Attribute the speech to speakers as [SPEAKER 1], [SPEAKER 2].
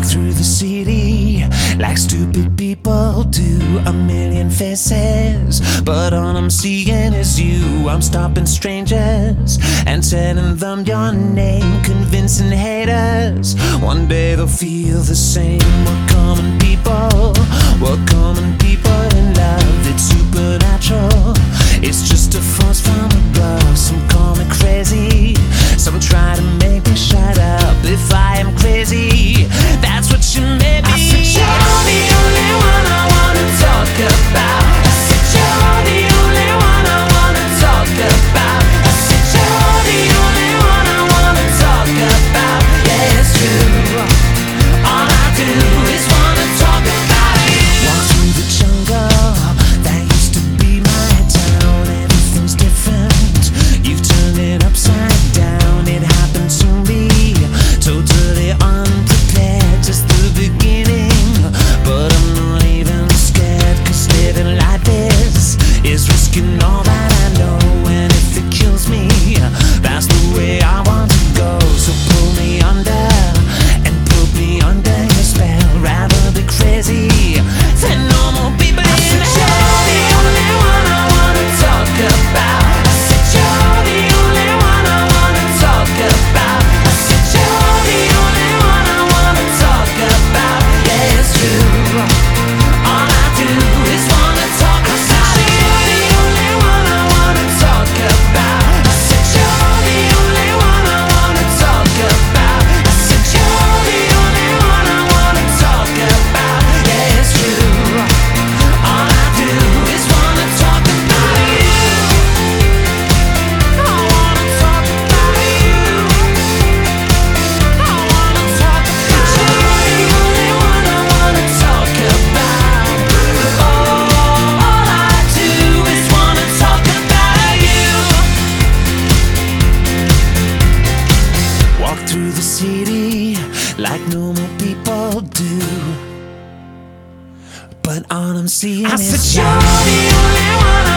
[SPEAKER 1] Walk through the city like stupid people do. A million faces, but all I'm seeing is you. I'm stopping strangers and telling them your name, convincing haters. One day they'll feel the same. We're common people, we're common people in love. like normal people do. But all I'm seeing
[SPEAKER 2] I
[SPEAKER 1] is
[SPEAKER 2] said, you're the only one.